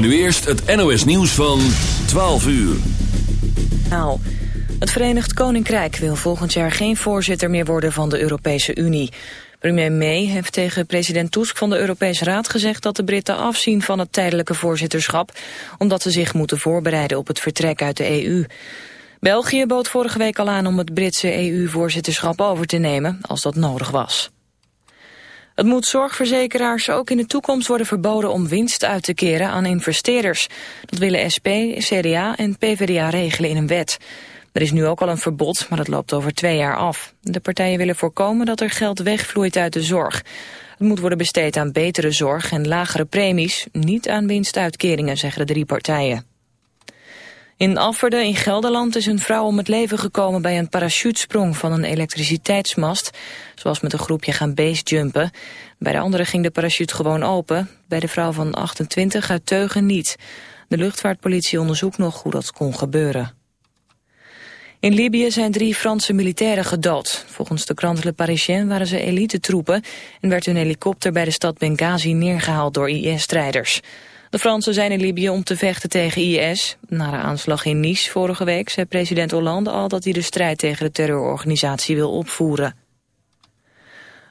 Nu eerst het NOS nieuws van 12 uur. Nou, het Verenigd Koninkrijk wil volgend jaar geen voorzitter meer worden van de Europese Unie. Premier May heeft tegen president Tusk van de Europese Raad gezegd dat de Britten afzien van het tijdelijke voorzitterschap, omdat ze zich moeten voorbereiden op het vertrek uit de EU. België bood vorige week al aan om het Britse EU-voorzitterschap over te nemen, als dat nodig was. Het moet zorgverzekeraars ook in de toekomst worden verboden om winst uit te keren aan investeerders. Dat willen SP, CDA en PvdA regelen in een wet. Er is nu ook al een verbod, maar dat loopt over twee jaar af. De partijen willen voorkomen dat er geld wegvloeit uit de zorg. Het moet worden besteed aan betere zorg en lagere premies, niet aan winstuitkeringen, zeggen de drie partijen. In Afferde in Gelderland is een vrouw om het leven gekomen bij een parachutesprong van een elektriciteitsmast. Zoals met een groepje gaan basejumpen. Bij de andere ging de parachute gewoon open. Bij de vrouw van 28 uit Teugen niet. De luchtvaartpolitie onderzoekt nog hoe dat kon gebeuren. In Libië zijn drie Franse militairen gedood. Volgens de krant Le Parisien waren ze elite-troepen... en werd hun helikopter bij de stad Benghazi neergehaald door IS-strijders. De Fransen zijn in Libië om te vechten tegen IS. Na de aanslag in Nice vorige week zei president Hollande al... dat hij de strijd tegen de terrororganisatie wil opvoeren.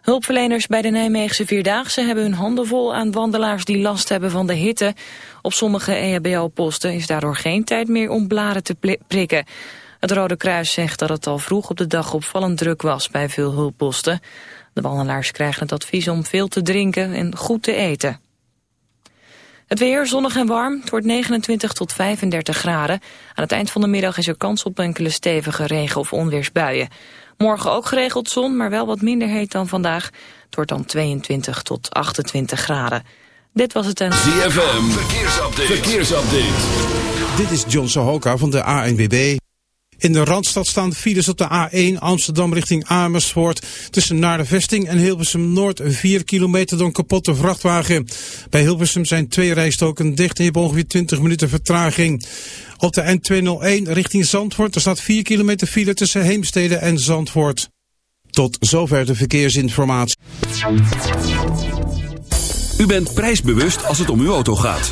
Hulpverleners bij de Nijmeegse Vierdaagse hebben hun handen vol aan wandelaars die last hebben van de hitte. Op sommige EHBO-posten is daardoor geen tijd meer om blaren te prikken. Het Rode Kruis zegt dat het al vroeg op de dag opvallend druk was bij veel hulpposten. De wandelaars krijgen het advies om veel te drinken en goed te eten. Het weer zonnig en warm. Het wordt 29 tot 35 graden. Aan het eind van de middag is er kans op enkele stevige regen- of onweersbuien. Morgen ook geregeld zon, maar wel wat minder heet dan vandaag. Het wordt dan 22 tot 28 graden. Dit was het en... ZFM, verkeersupdate. verkeersupdate. Dit is John Sohoka van de ANWB. In de Randstad staan files op de A1 Amsterdam richting Amersfoort. Tussen naar de vesting en Hilversum Noord 4 kilometer door een kapotte vrachtwagen. Bij Hilversum zijn twee rijstoken dicht en je hebt ongeveer 20 minuten vertraging. Op de N201 richting Zandvoort er staat 4 kilometer file tussen Heemstede en Zandvoort. Tot zover de verkeersinformatie. U bent prijsbewust als het om uw auto gaat.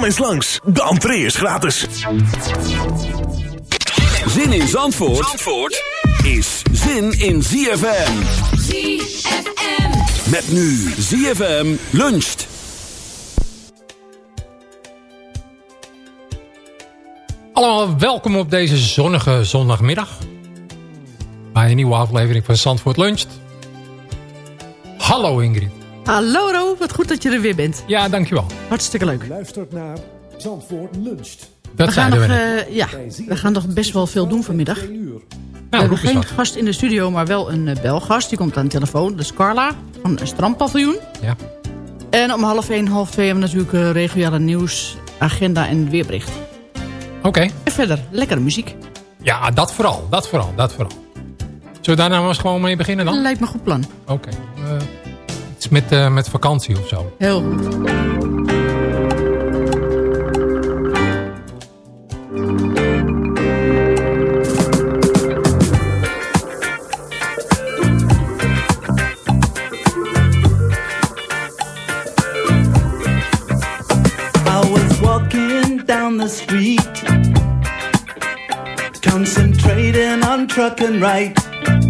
Kom eens langs, de entree is gratis. Zin in Zandvoort, Zandvoort is zin in ZFM. ZFM. Met nu ZFM luncht. Allemaal welkom op deze zonnige zondagmiddag. Bij een nieuwe aflevering van Zandvoort Luncht. Hallo Ingrid. Hallo Ro, wat goed dat je er weer bent. Ja, dankjewel. Hartstikke leuk. luistert naar Zandvoort Luncht. Dat We gaan, nog, eh, ja, we gaan nog best wel veel doen vanmiddag. Uur. we Nou, hebben geen gast in de studio, maar wel een eh, belgast. Die komt aan de telefoon. Dat is Carla van een strandpaviljoen. Ja. En om half één, half twee hebben we natuurlijk eh, regionale nieuws, agenda en weerbericht. Oké. En verder, lekkere muziek. Ja, dat vooral. Dat vooral. Dat vooral. Zullen we daar nou maar eens gewoon mee beginnen dan? Lijkt me een goed plan. Oké. Iets met, uh, met vakantie of zo. the street. Concentrating on truck and right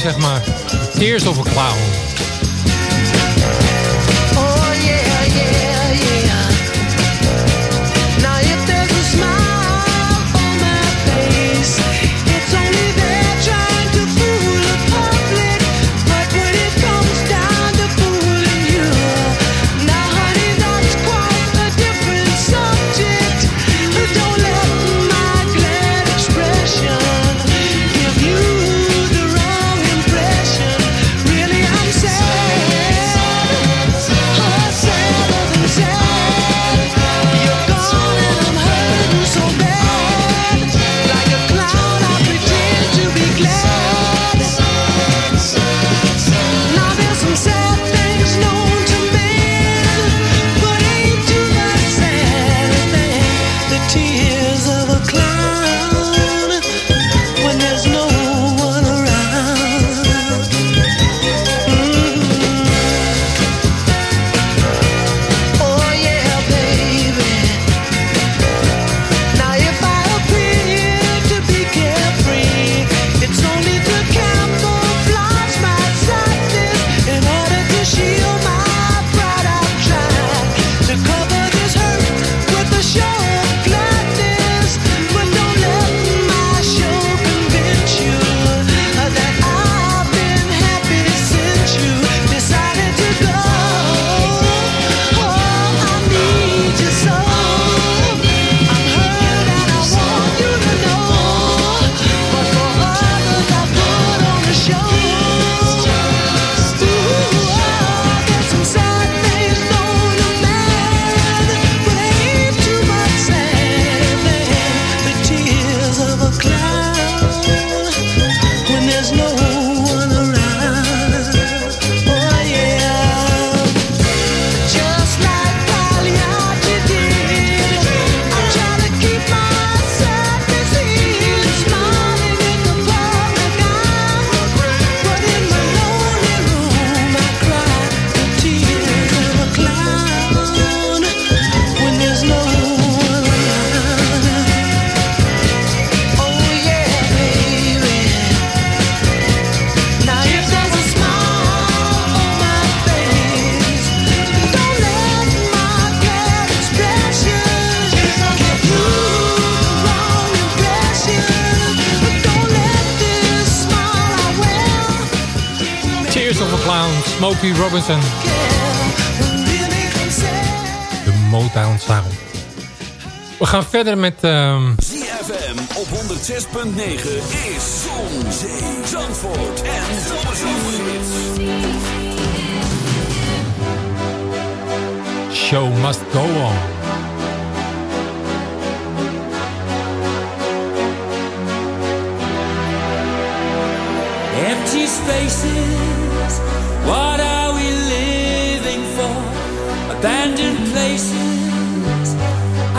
zeg maar. Tears over a Smokey Robinson. De Motown Sound. We gaan verder met... ehm, ZFM op 106.9 is Zon, Zee, Zandvoort en Zomerhits. Show Must Go On. Empty spaces,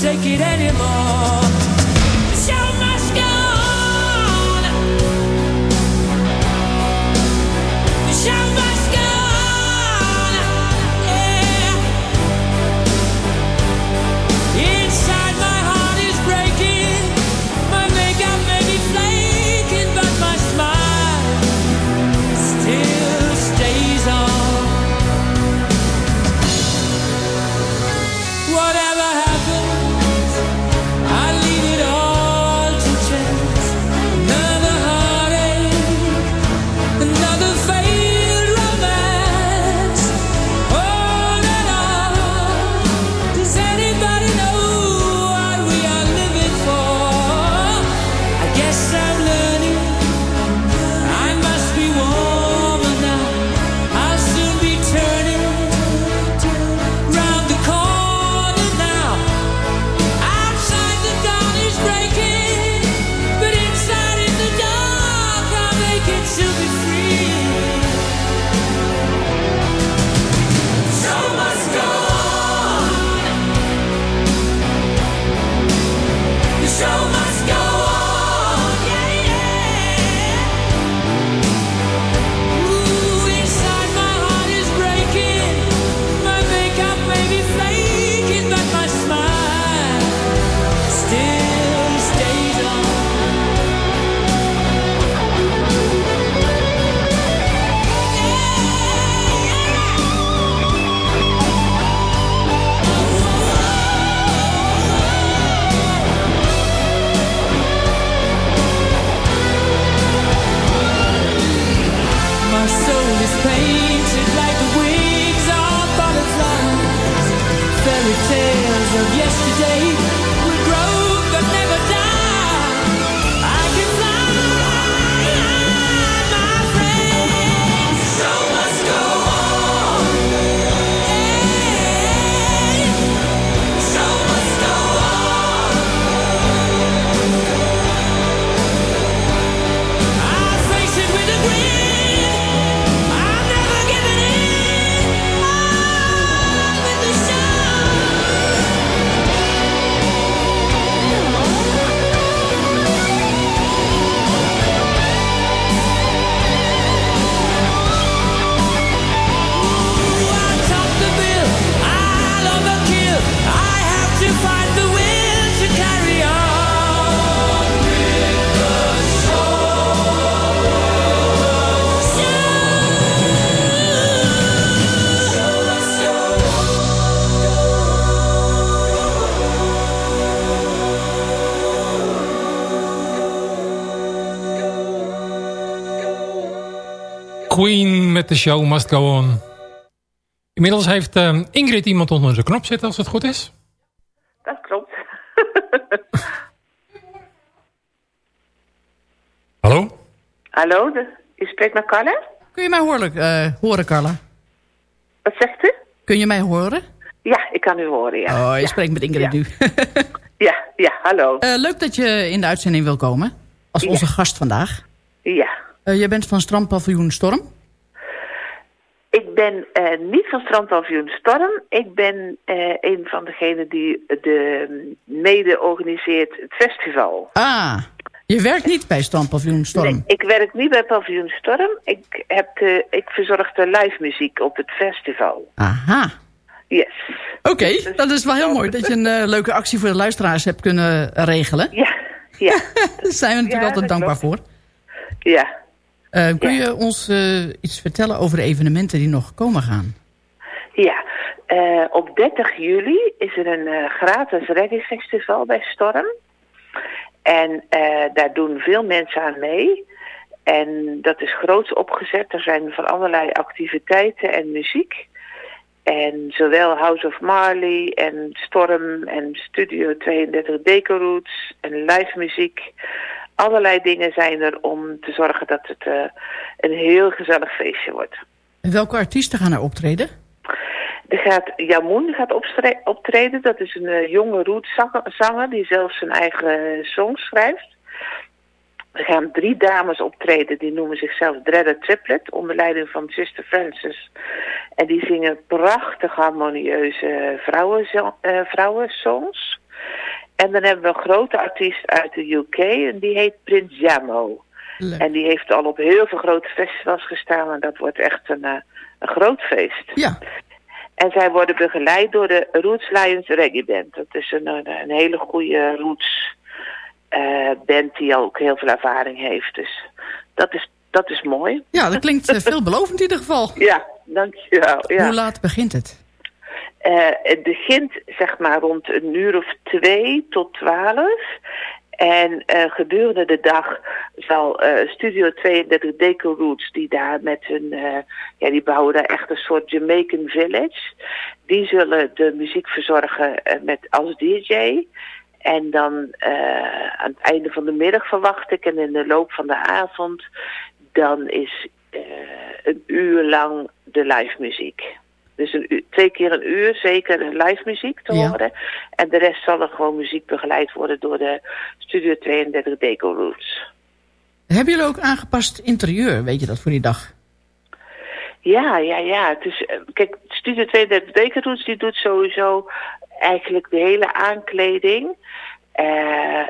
take it anymore? Queen met de show Must Go On. Inmiddels heeft ehm, Ingrid iemand onder de knop zitten als het goed is. Dat klopt. Hallo? Hallo, de, u spreekt met Carla? Kun je mij horen, eh, horen Carla? Wat zegt u? Kun je mij horen? Ja, ik kan u horen, ja. Oh, je ja. spreekt met Ingrid nu. Ja, ja, hallo. Eh, leuk dat je in de uitzending wil komen. Als onze gast vandaag. Ja. Eh, je bent van strandpaviljoen Storm. Ik ben eh, niet van Strandpaviljoen Storm. Ik ben eh, een van degenen die de mede organiseert het festival. Ah, Je werkt niet bij Strandpaviljoen Storm. Nee, ik werk niet bij Paviljoen Storm. Ik, heb de, ik verzorg de live muziek op het festival. Aha. Yes. Oké, dat is wel heel mooi dat je een leuke actie voor de luisteraars hebt kunnen regelen. Ja, ja. Daar zijn we natuurlijk Ja, altijd dankbaar klopt. voor. Ja. Eh, kun je ons eh, iets vertellen over de evenementen die nog komen gaan? Ja, eh, op 30 juli is er een gratis reggae bij Storm. En daar doen veel mensen aan mee. En dat is groots opgezet. Er zijn van allerlei activiteiten en muziek. En zowel House of Marley en Storm en Studio 32 Deco Roots en live muziek. Allerlei dingen zijn er om te zorgen dat het eh, een heel gezellig feestje wordt. En welke artiesten gaan er optreden? Er gaat Jamoen gaat optreden. Dat is een eh, jonge rootszanger die zelf zijn eigen songs schrijft. Er gaan drie dames optreden. Die noemen zichzelf Dreaded Triplet. Onder leiding van Sister Francis. En die zingen prachtig harmonieuze eh, vrouwensongs. En dan hebben we een grote artiest uit de UK. En die heet Prins Jamo. En die heeft al op heel veel grote festivals gestaan. En dat wordt echt een, eh, een groot feest. Ja. En zij worden begeleid door de Roots Lions Reggae Band. Dat is een, een, hele goede Roots eh, band die ook heel veel ervaring heeft. Dus dat is, dat is mooi. Ja, dat klinkt eh, veelbelovend in ieder geval. Ja, dankjewel. Ja. Hoe laat begint het? Eh, het begint zeg maar rond een uur of twee tot twaalf. En eh, gedurende de dag zal eh, Studio 32 Deco Roots, die daar met hun, ja, die bouwen daar echt een soort Jamaican village. Die zullen de muziek verzorgen met als DJ. En dan aan het einde van de middag verwacht ik en in de loop van de avond, dan is een uur lang de live muziek. Dus een uur- twee keer een uur zeker live muziek te Ja. horen. En de rest zal er gewoon muziek begeleid worden door de Studio 32 Deco Roots. Hebben jullie ook aangepast interieur, weet je dat, voor die dag? Ja, ja, ja. Het is, eh, kijk, Studio 32 Deco Roots die doet sowieso eigenlijk de hele aankleding. Eh,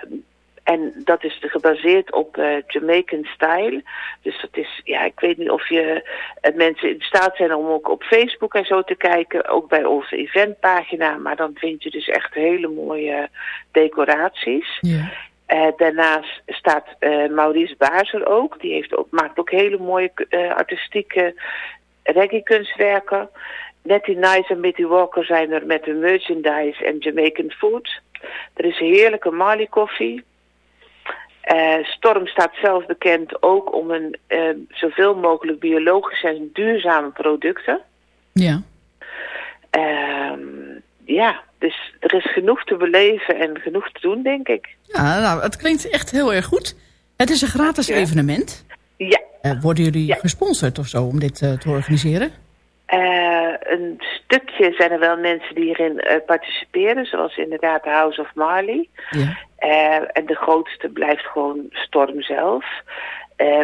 en dat is gebaseerd op eh, Jamaican style. Dus dat is, ja, ik weet niet of je eh, mensen in staat zijn om ook op Facebook en zo te kijken. Ook bij onze eventpagina. Maar dan vind je dus echt hele mooie decoraties. Ja. Eh, daarnaast staat Maurice Bazer ook. Die heeft ook, maakt ook hele mooie artistieke reggae-kunstwerken. Nettie Nice en Mitty Walker zijn er met hun merchandise en Jamaican food. Er is heerlijke Mali koffie. Eh, Storm staat zelf bekend ook om een eh, zoveel mogelijk biologische en duurzame producten. Ja. Ehm, ja, dus er is genoeg te beleven en genoeg te doen, denk ik. Ja, nou, het klinkt echt heel erg goed. Het is een gratis Ja. evenement. Ja. Eh, worden jullie gesponsord of zo om dit te organiseren? Eh, een stukje zijn er wel mensen die hierin eh, participeren, zoals inderdaad de House of Marley. Ja. Eh, en de grootste blijft gewoon Storm zelf.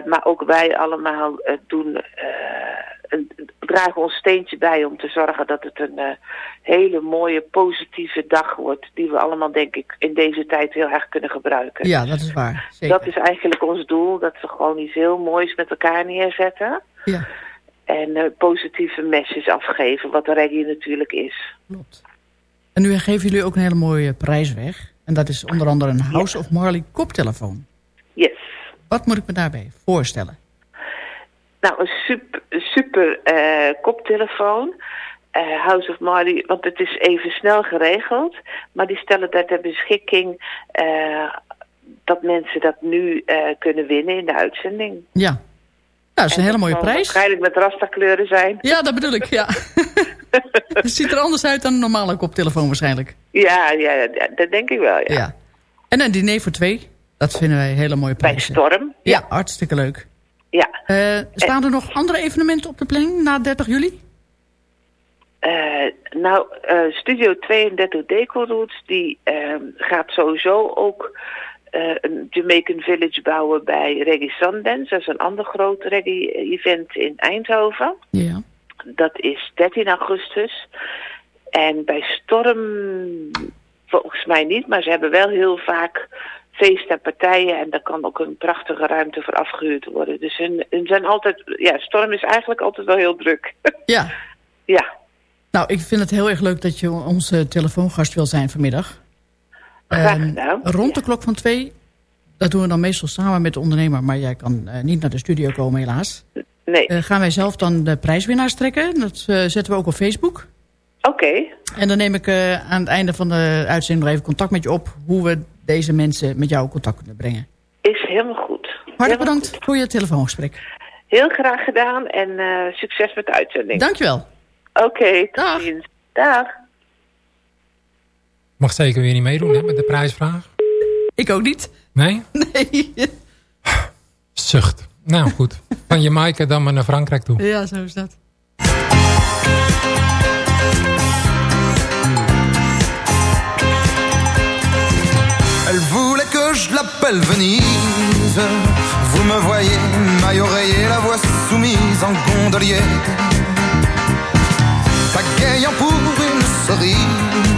Maar ook wij allemaal doen, een, dragen ons steentje bij om te zorgen dat het een hele mooie, positieve dag wordt. Die we allemaal, denk ik, in deze tijd heel erg kunnen gebruiken. Ja, dat is waar. Zeker. Dat is eigenlijk ons doel, dat we gewoon iets heel moois met elkaar neerzetten. Ja. En eh, positieve messages afgeven, wat reggae natuurlijk is. En nu geven jullie ook een hele mooie prijs weg. En dat is onder andere een House of Marley koptelefoon. Yes. Wat moet ik me daarbij voorstellen? Nou, een super, super eh, koptelefoon. Eh, House of Marley, want het is even snel geregeld. Maar die stellen daar ter beschikking dat mensen dat nu kunnen winnen in de uitzending. Ja. Nou, dat is een hele mooie prijs. Waarschijnlijk met rastakleuren zijn. Ja, dat bedoel ik, ja. het ziet er anders uit dan een normale koptelefoon waarschijnlijk. Ja, ja, dat denk ik wel, ja. Ja. En een diner voor twee. Dat vinden wij hele mooie Bij prijzen. Storm. Ja, hartstikke leuk. Ja. Eh, staan er nog andere evenementen op de planning na 30 juli? Eh, nou, eh, Studio 32 Deco Roots, die ehm, gaat sowieso ook eh, een Jamaican Village bouwen bij Reggae Sundance. Dat is een ander groot reggae-event in Eindhoven. Ja. Dat is 13 augustus. En bij Storm volgens mij niet, maar ze hebben wel heel vaak feesten en partijen. En daar kan ook een prachtige ruimte voor afgehuurd worden. Dus hun, hun zijn altijd, ja, Storm is eigenlijk altijd wel heel druk. Ja. ja, Nou, ik vind het heel erg leuk dat je onze telefoongast wil zijn vanmiddag. Ehm, rond de klok van twee, dat doen we dan meestal samen met de ondernemer. Maar jij kan eh, niet naar de studio komen helaas. nee. Eh, gaan wij zelf dan de prijswinnaars trekken. Dat eh, zetten we ook op Facebook. Oké, En dan neem ik aan het einde van de uitzending nog even contact met je op... hoe we deze mensen met jou in contact kunnen brengen. is helemaal goed. Hartelijk Helemaal bedankt voor je telefoongesprek. Heel graag gedaan en succes met de uitzending. Dankjewel. Oké, tot ziens. Dag. Mag zeker weer niet meedoen hè, met de prijsvraag. Ik ook niet. Nee? Nee. Zucht. Nou goed. Van Jamaica dan maar naar Frankrijk toe. Ja, zo is dat. Elle voulait que je l'appelle Venise. Vous me voyez, maille oreiller, la voix soumise en gondolier. Pagayant pour une cerise,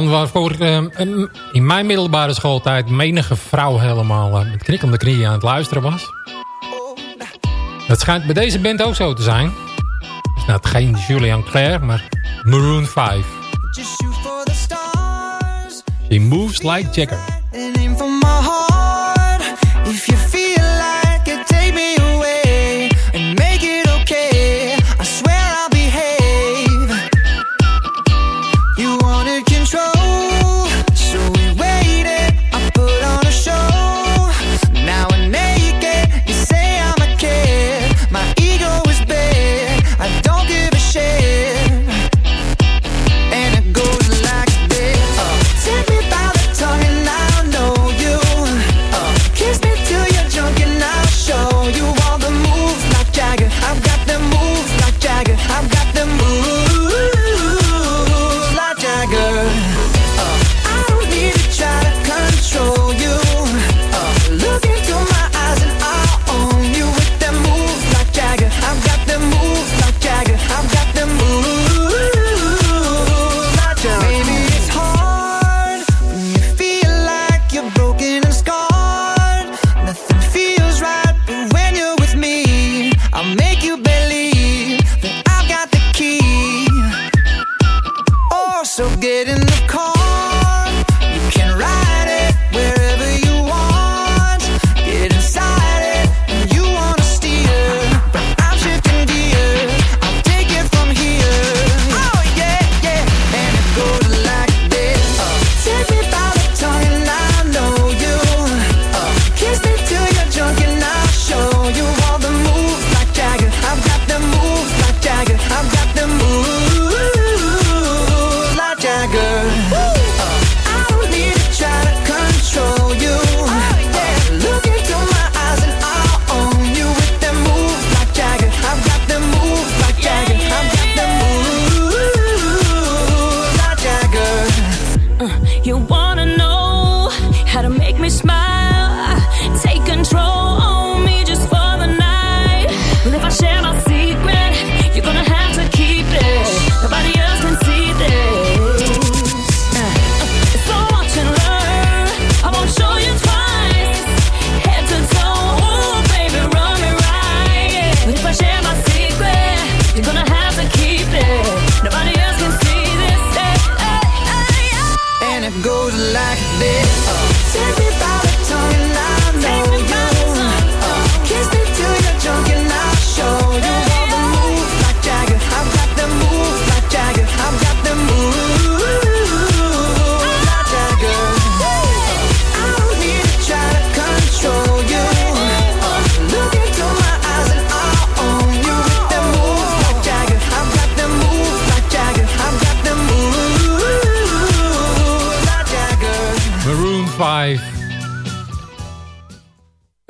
Man waarvoor eh, een- in mijn middelbare schooltijd menige vrouw helemaal eh, met knikkende knieën aan het luisteren was. Dat schijnt bij deze band ook zo te zijn. Het is nou geen Julian Clare, maar Maroon 5. Just shoot for the stars She moves like Jagger.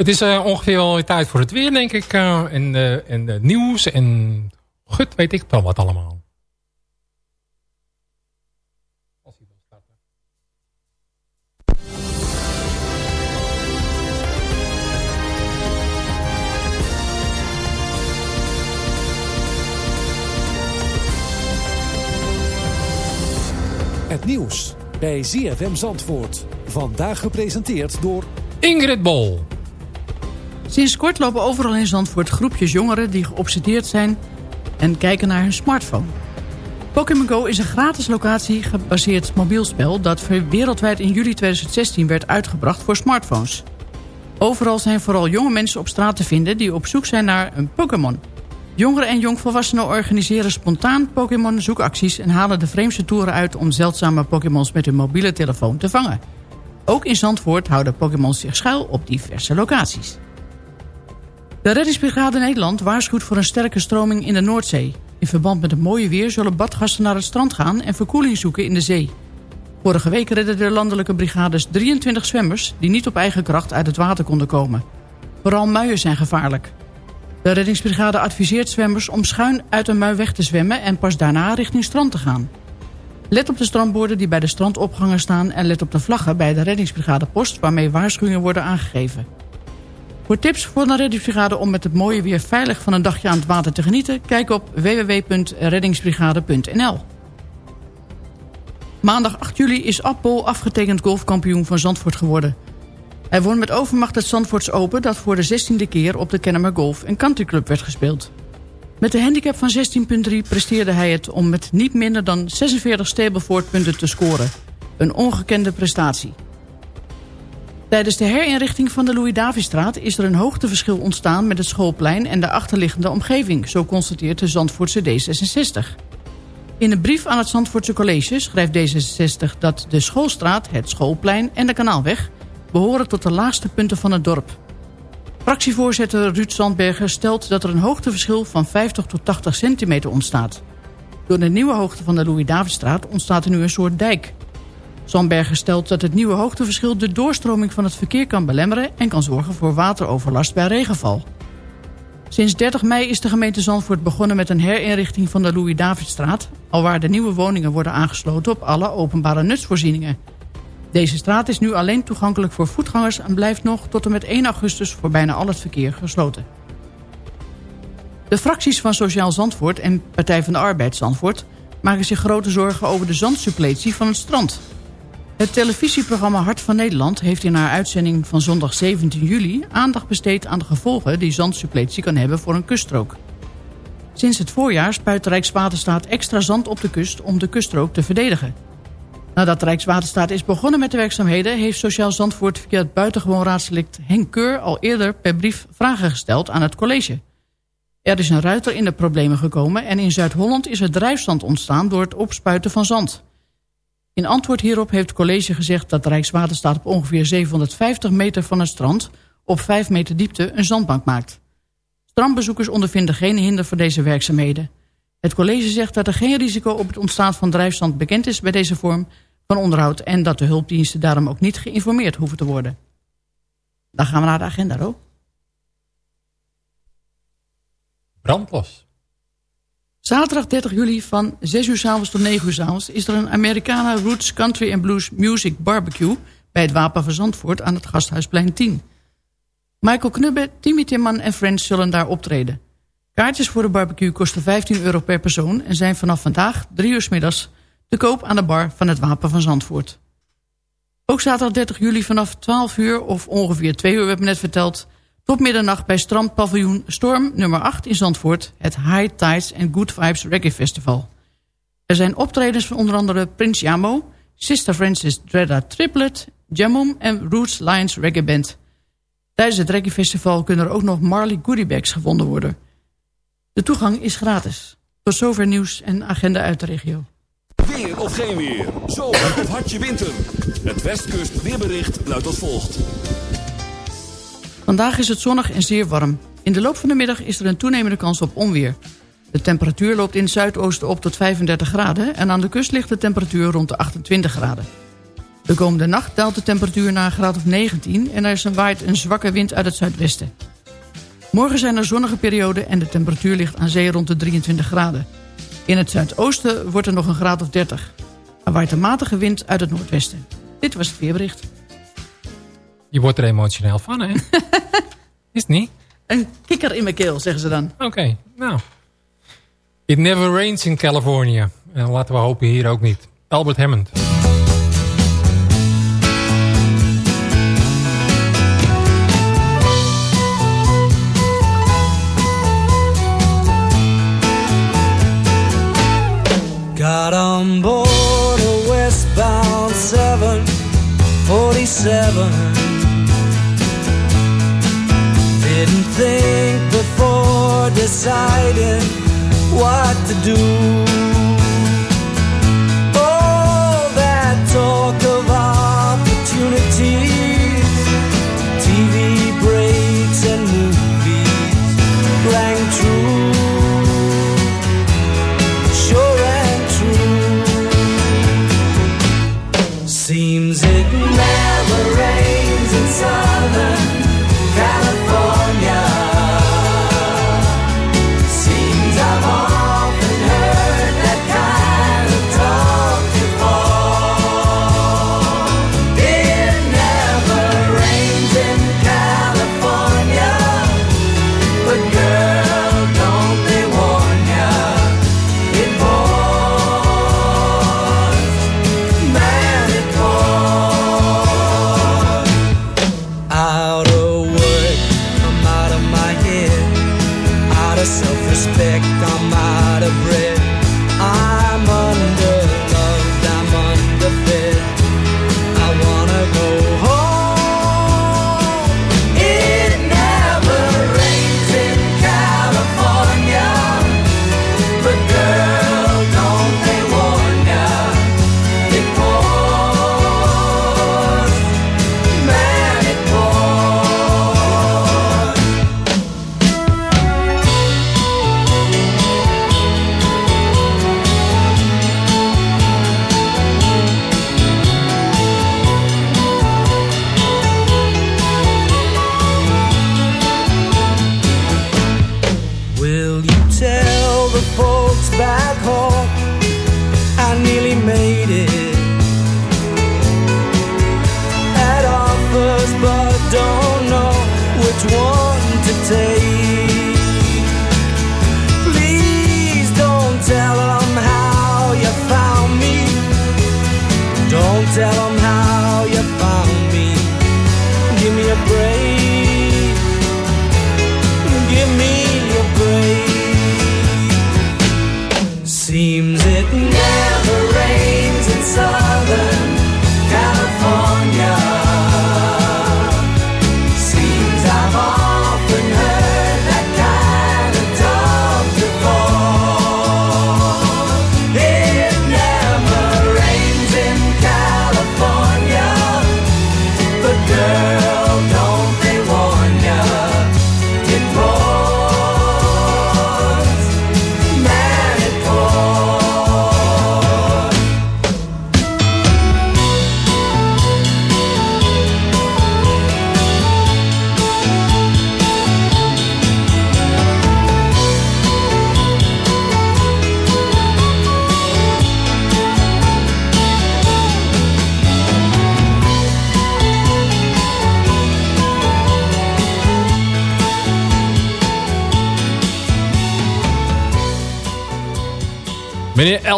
Het is eh, ongeveer wel weer tijd voor het weer, denk ik. eh, en eh, en nieuws en gut, weet ik wel wat allemaal. Het nieuws bij ZFM Zandvoort. Vandaag gepresenteerd door... Ingrid Bol. Sinds kort lopen overal in Zandvoort groepjes jongeren die geobsedeerd zijn en kijken naar hun smartphone. Pokémon Go is een gratis locatie gebaseerd mobiel spel dat wereldwijd in juli 2016 werd uitgebracht voor smartphones. Overal zijn vooral jonge mensen op straat te vinden die op zoek zijn naar een Pokémon. Jongeren en jongvolwassenen organiseren spontaan Pokémon zoekacties en halen de vreemdste toeren uit om zeldzame Pokémons met hun mobiele telefoon te vangen. Ook in Zandvoort houden Pokémons zich schuil op diverse locaties. De Reddingsbrigade Nederland waarschuwt voor een sterke stroming in de Noordzee. In verband met het mooie weer zullen badgasten naar het strand gaan en verkoeling zoeken in de zee. Vorige week redden de landelijke brigades 23 zwemmers... die niet op eigen kracht uit het water konden komen. Vooral muien zijn gevaarlijk. De reddingsbrigade adviseert zwemmers om schuin uit een mui weg te zwemmen... en pas daarna richting strand te gaan. Let op de strandborden die bij de strandopgangen staan... en let op de vlaggen bij de reddingsbrigade post... waarmee waarschuwingen worden aangegeven. Voor tips voor de reddingsbrigade om met het mooie weer veilig van een dagje aan het water te genieten... kijk op www.reddingsbrigade.nl Maandag 8 juli is Appel afgetekend golfkampioen van Zandvoort geworden. Hij won met overmacht het Zandvoorts Open... dat voor de 16e keer op de Kennemer Golf Country Club werd gespeeld. Met de handicap van 16.3 presteerde hij het om met niet minder dan 46 Stableford-punten te scoren. Een ongekende prestatie. Tijdens de herinrichting van de Louis-Davidstraat is er een hoogteverschil ontstaan met het schoolplein en de achterliggende omgeving, zo constateert de Zandvoortse D66. In een brief aan het Zandvoortse College schrijft D66 dat de schoolstraat, het schoolplein en de kanaalweg behoren tot de laagste punten van het dorp. Fractievoorzitter Ruud Zandberger stelt dat er een hoogteverschil van 50 tot 80 centimeter ontstaat. Door de nieuwe hoogte van de Louis-Davidstraat ontstaat er nu een soort dijk. Zandberger stelt dat het nieuwe hoogteverschil de doorstroming van het verkeer kan belemmeren... en kan zorgen voor wateroverlast bij regenval. Sinds 30 mei is de gemeente Zandvoort begonnen met een herinrichting van de Louis-Davidstraat... alwaar de nieuwe woningen worden aangesloten op alle openbare nutsvoorzieningen. Deze straat is nu alleen toegankelijk voor voetgangers... en blijft nog tot en met 1 augustus voor bijna al het verkeer gesloten. De fracties van Sociaal Zandvoort en Partij van de Arbeid Zandvoort... maken zich grote zorgen over de zandsuppletie van het strand. Het televisieprogramma Hart van Nederland heeft in haar uitzending van zondag 17 juli aandacht besteed aan de gevolgen die zandsuppletie kan hebben voor een kuststrook. Sinds het voorjaar spuit Rijkswaterstaat extra zand op de kust om de kuststrook te verdedigen. Nadat Rijkswaterstaat is begonnen met de werkzaamheden... heeft Sociaal Zandvoort via buitengewoon raadslid Henk Keur... al eerder per brief vragen gesteld aan het college. Er is een ruiter in de problemen gekomen... en in Zuid-Holland is er drijfstand ontstaan door het opspuiten van zand. In antwoord hierop heeft het college gezegd dat Rijkswaterstaat... op ongeveer 750 meter van het strand... op 5 meter diepte een zandbank maakt. Strandbezoekers ondervinden geen hinder voor deze werkzaamheden. Het college zegt dat er geen risico op het ontstaan van drijfstand bekend is... bij deze vorm van onderhoud... en dat de hulpdiensten daarom ook niet geïnformeerd hoeven te worden. Dan gaan we naar de agenda, Ro. Brandlos. Zaterdag 30 juli van 6 uur s avonds tot 9 uur s avonds... is er een Americana Roots Country and Blues Music Barbecue... bij het Wapen van Zandvoort aan het Gasthuisplein 10. Michael Knubbe, Timmy Timman en Friends zullen daar optreden. Kaartjes voor de barbecue kosten 15 euro per persoon... en zijn vanaf vandaag, 3 uur s middags, te koop aan de bar van het Wapen van Zandvoort. Ook zaterdag 30 juli vanaf 12 uur of ongeveer 2 uur, we hebben net verteld... tot middernacht bij strandpaviljoen Storm nummer 8 in Zandvoort... het High Tides and Good Vibes Reggae Festival. Er zijn optredens van onder andere Prince Jamo... Sister Francis Dredda Triplet, Jamum en Roots Lions Reggae Band. Tijdens het Reggae Festival kunnen er ook nog Marley goodiebags gevonden worden. De toegang is gratis. Tot zover nieuws en agenda uit de regio. Weer of geen weer. Zomer of hartje winter. Het Westkust weerbericht luidt als volgt. Vandaag is het zonnig en zeer warm. In de loop van de middag is er een toenemende kans op onweer. De temperatuur loopt in het zuidoosten op tot 35 graden... en aan de kust ligt de temperatuur rond de 28 graden. De komende nacht daalt de temperatuur naar een graad of 19... en er is een waait een zwakke wind uit het zuidwesten. Morgen zijn er zonnige perioden en de temperatuur ligt aan zee rond de 23 graden. In het zuidoosten wordt er nog een graad of 30. Er waait een matige wind uit het noordwesten. Dit was het weerbericht. Je wordt er emotioneel van, hè? Is het niet? Een kikker in mijn keel, zeggen ze dan. Oké, nou. It never rains in California. En laten we hopen hier ook niet. Albert Hammond. Got on board a westbound 747. Didn't think before deciding what to do. All that talk of opportunities,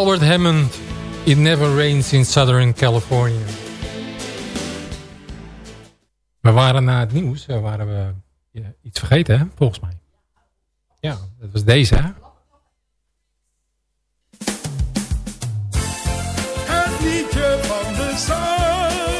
Albert Hammond, It Never Rains in Southern California. We waren na het nieuws, eh, waren we ja, iets vergeten, hè? volgens mij. Ja, dat was deze, hè? Het liedje van de Zuidkiek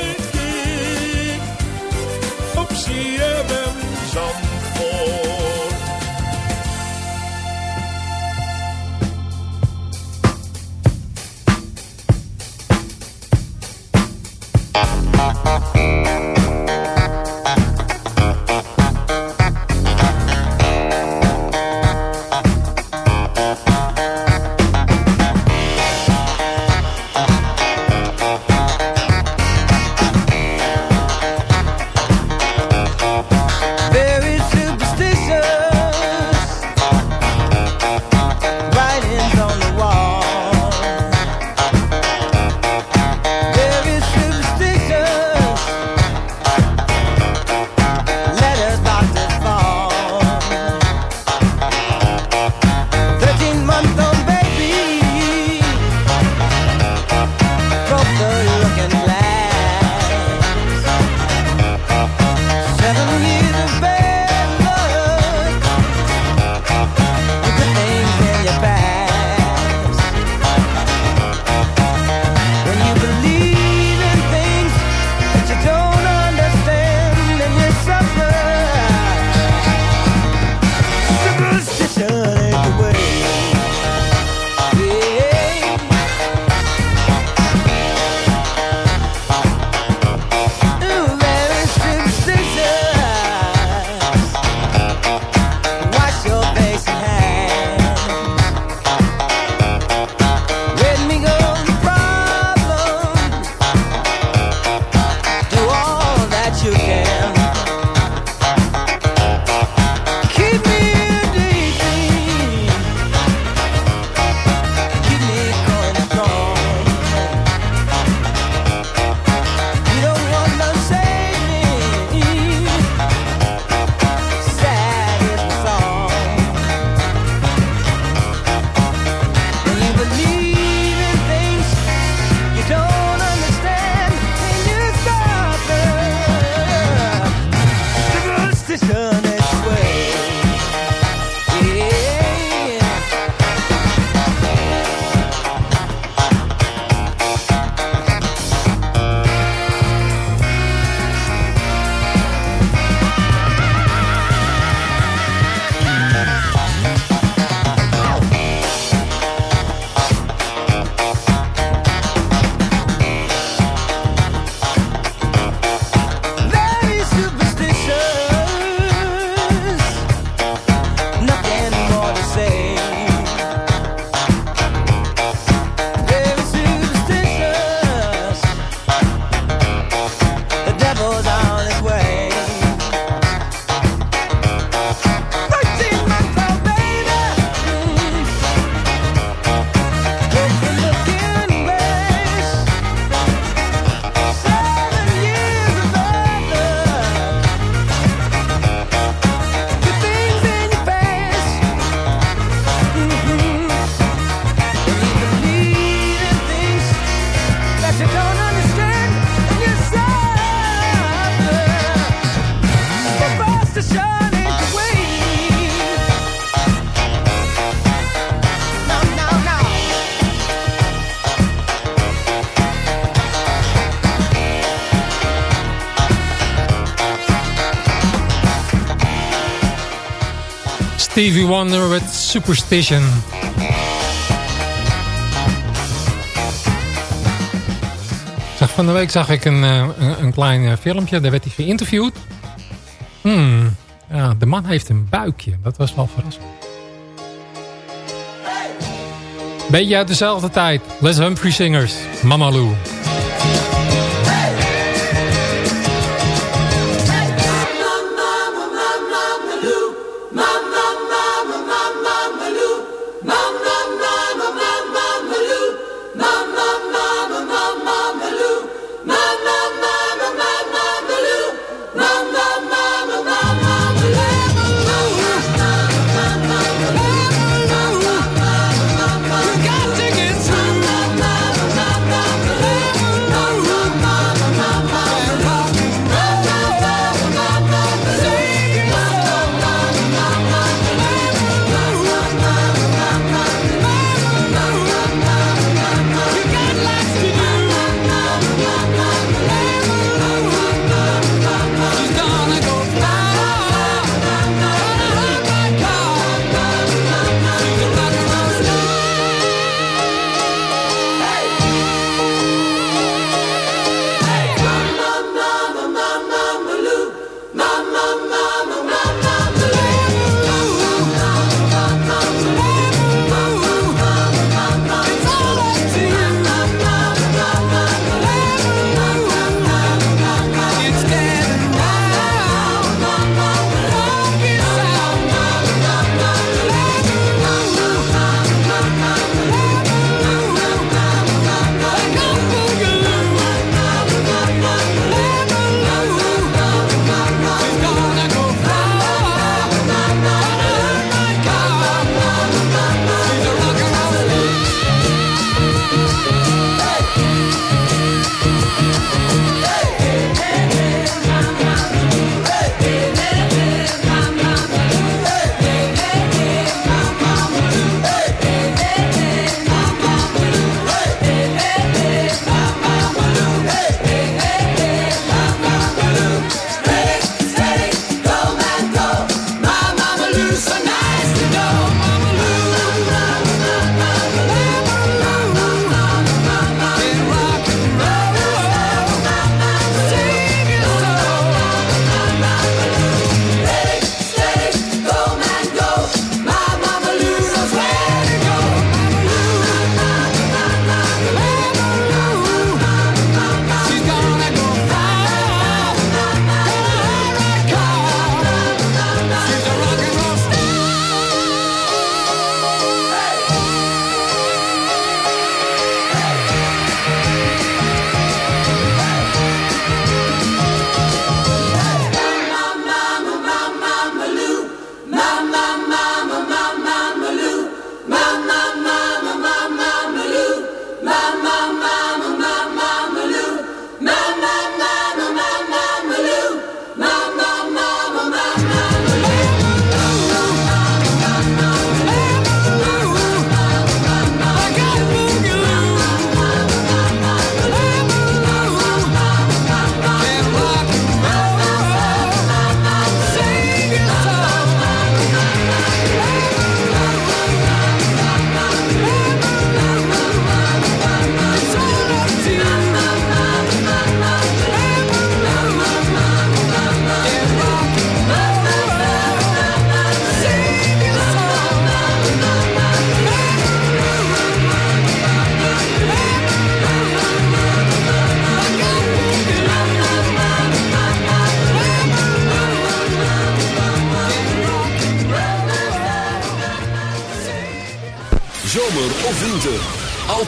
Stevie Wonder with Superstition. Zag, van de week zag ik een, eh, een, klein eh, filmpje. Daar werd hij geïnterviewd. Hmm, ja, de man heeft een buikje. Dat was wel verrassend. Beetje uit dezelfde tijd. Les Humphrey Singers. Mama Lou.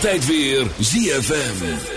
Altijd weer ZFM.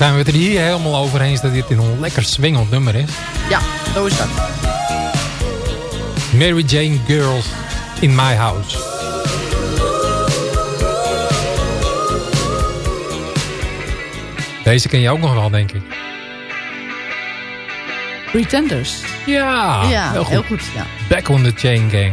Zijn we het er hier helemaal over eens dat dit een lekker swingend nummer is. Ja, zo is dat. Mary Jane Girls in My House. Deze ken je ook nog wel, denk ik. Pretenders. Ja, ja heel goed. heel goed. Ja. Back on the Chain Gang.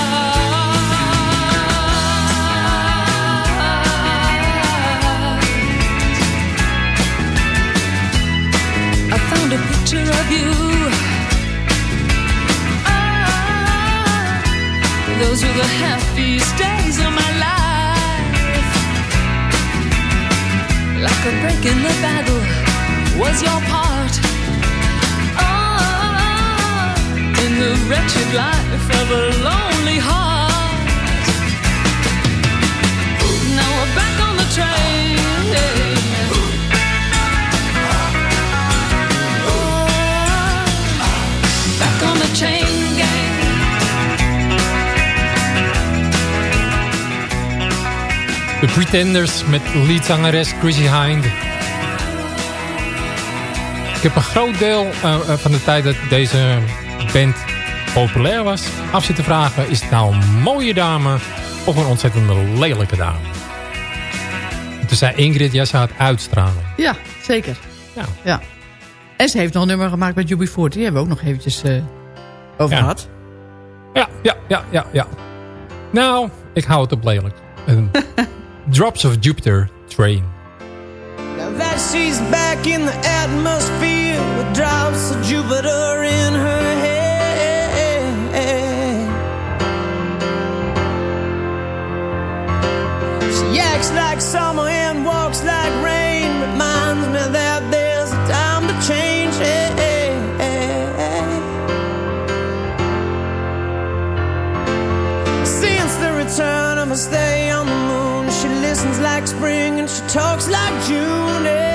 You. Ah, those were the happiest days of my life. Like a break in the battle was your part. Oh, in the wretched life of a lonely heart. The Pretenders met leadzangeres Chrissy Hind. Ik heb een groot deel eh, eh, van de tijd dat deze band populair was... af zitten vragen, is het nou een mooie dame of een ontzettend lelijke dame? En Toen zei Ingrid, ja, ze had uitstraling. Ja, zeker. Ja. ja. En ze heeft nog een nummer gemaakt met UB40. Die hebben we ook nog eventjes eh, over Ja. gehad. Ja, ja, ja, ja, ja. Nou, ik hou het op lelijk. Drops of Jupiter Train. Now that she's back in the atmosphere with drops of Jupiter in her head. She acts like summer and walks like rain. Reminds me that there's a time to change. Since the return of her stay on like spring and she talks like June.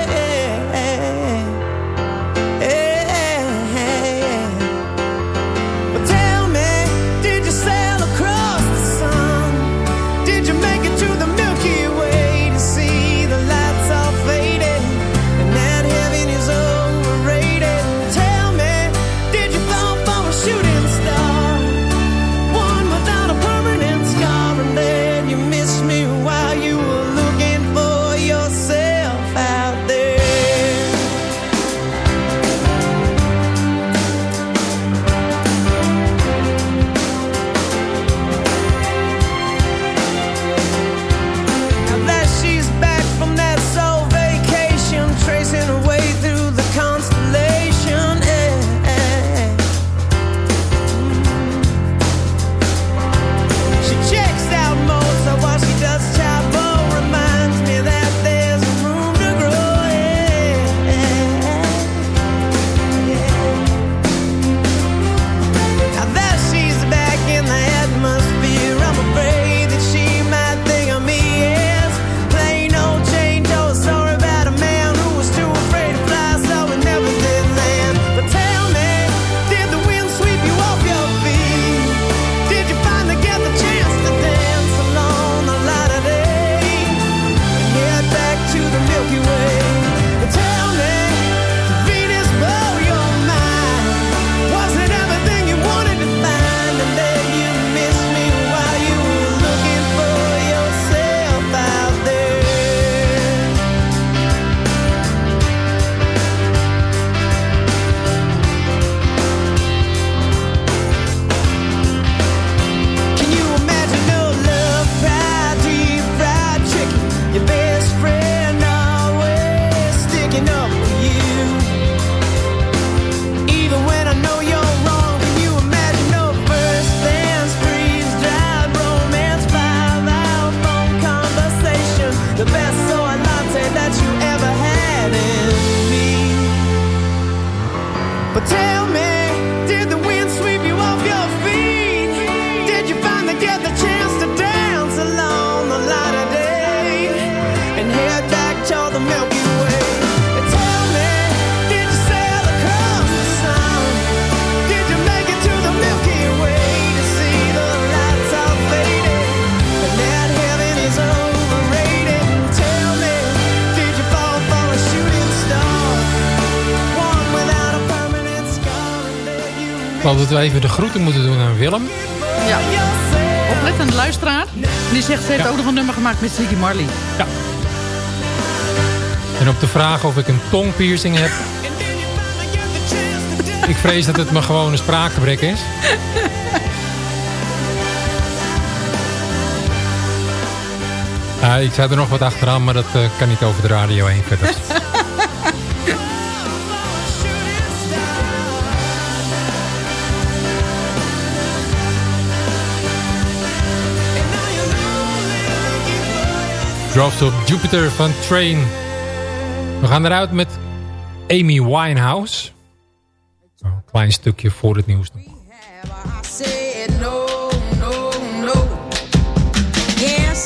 Dat we even de groeten moeten doen aan Willem. Ja. Oplettende luisteraar. Die zegt, ze heeft Ja. ook nog een nummer gemaakt met Ziggy Marley. Ja. En op de vraag of ik een tongpiercing heb... ik vrees dat het me gewoon een spraakgebrek is. Ja, ik zei er nog wat achteraan, maar dat eh, kan niet over de radio heen Drops op Jupiter van Train. We gaan eruit met Amy Winehouse. Een klein stukje voor het nieuws. nog. Yes,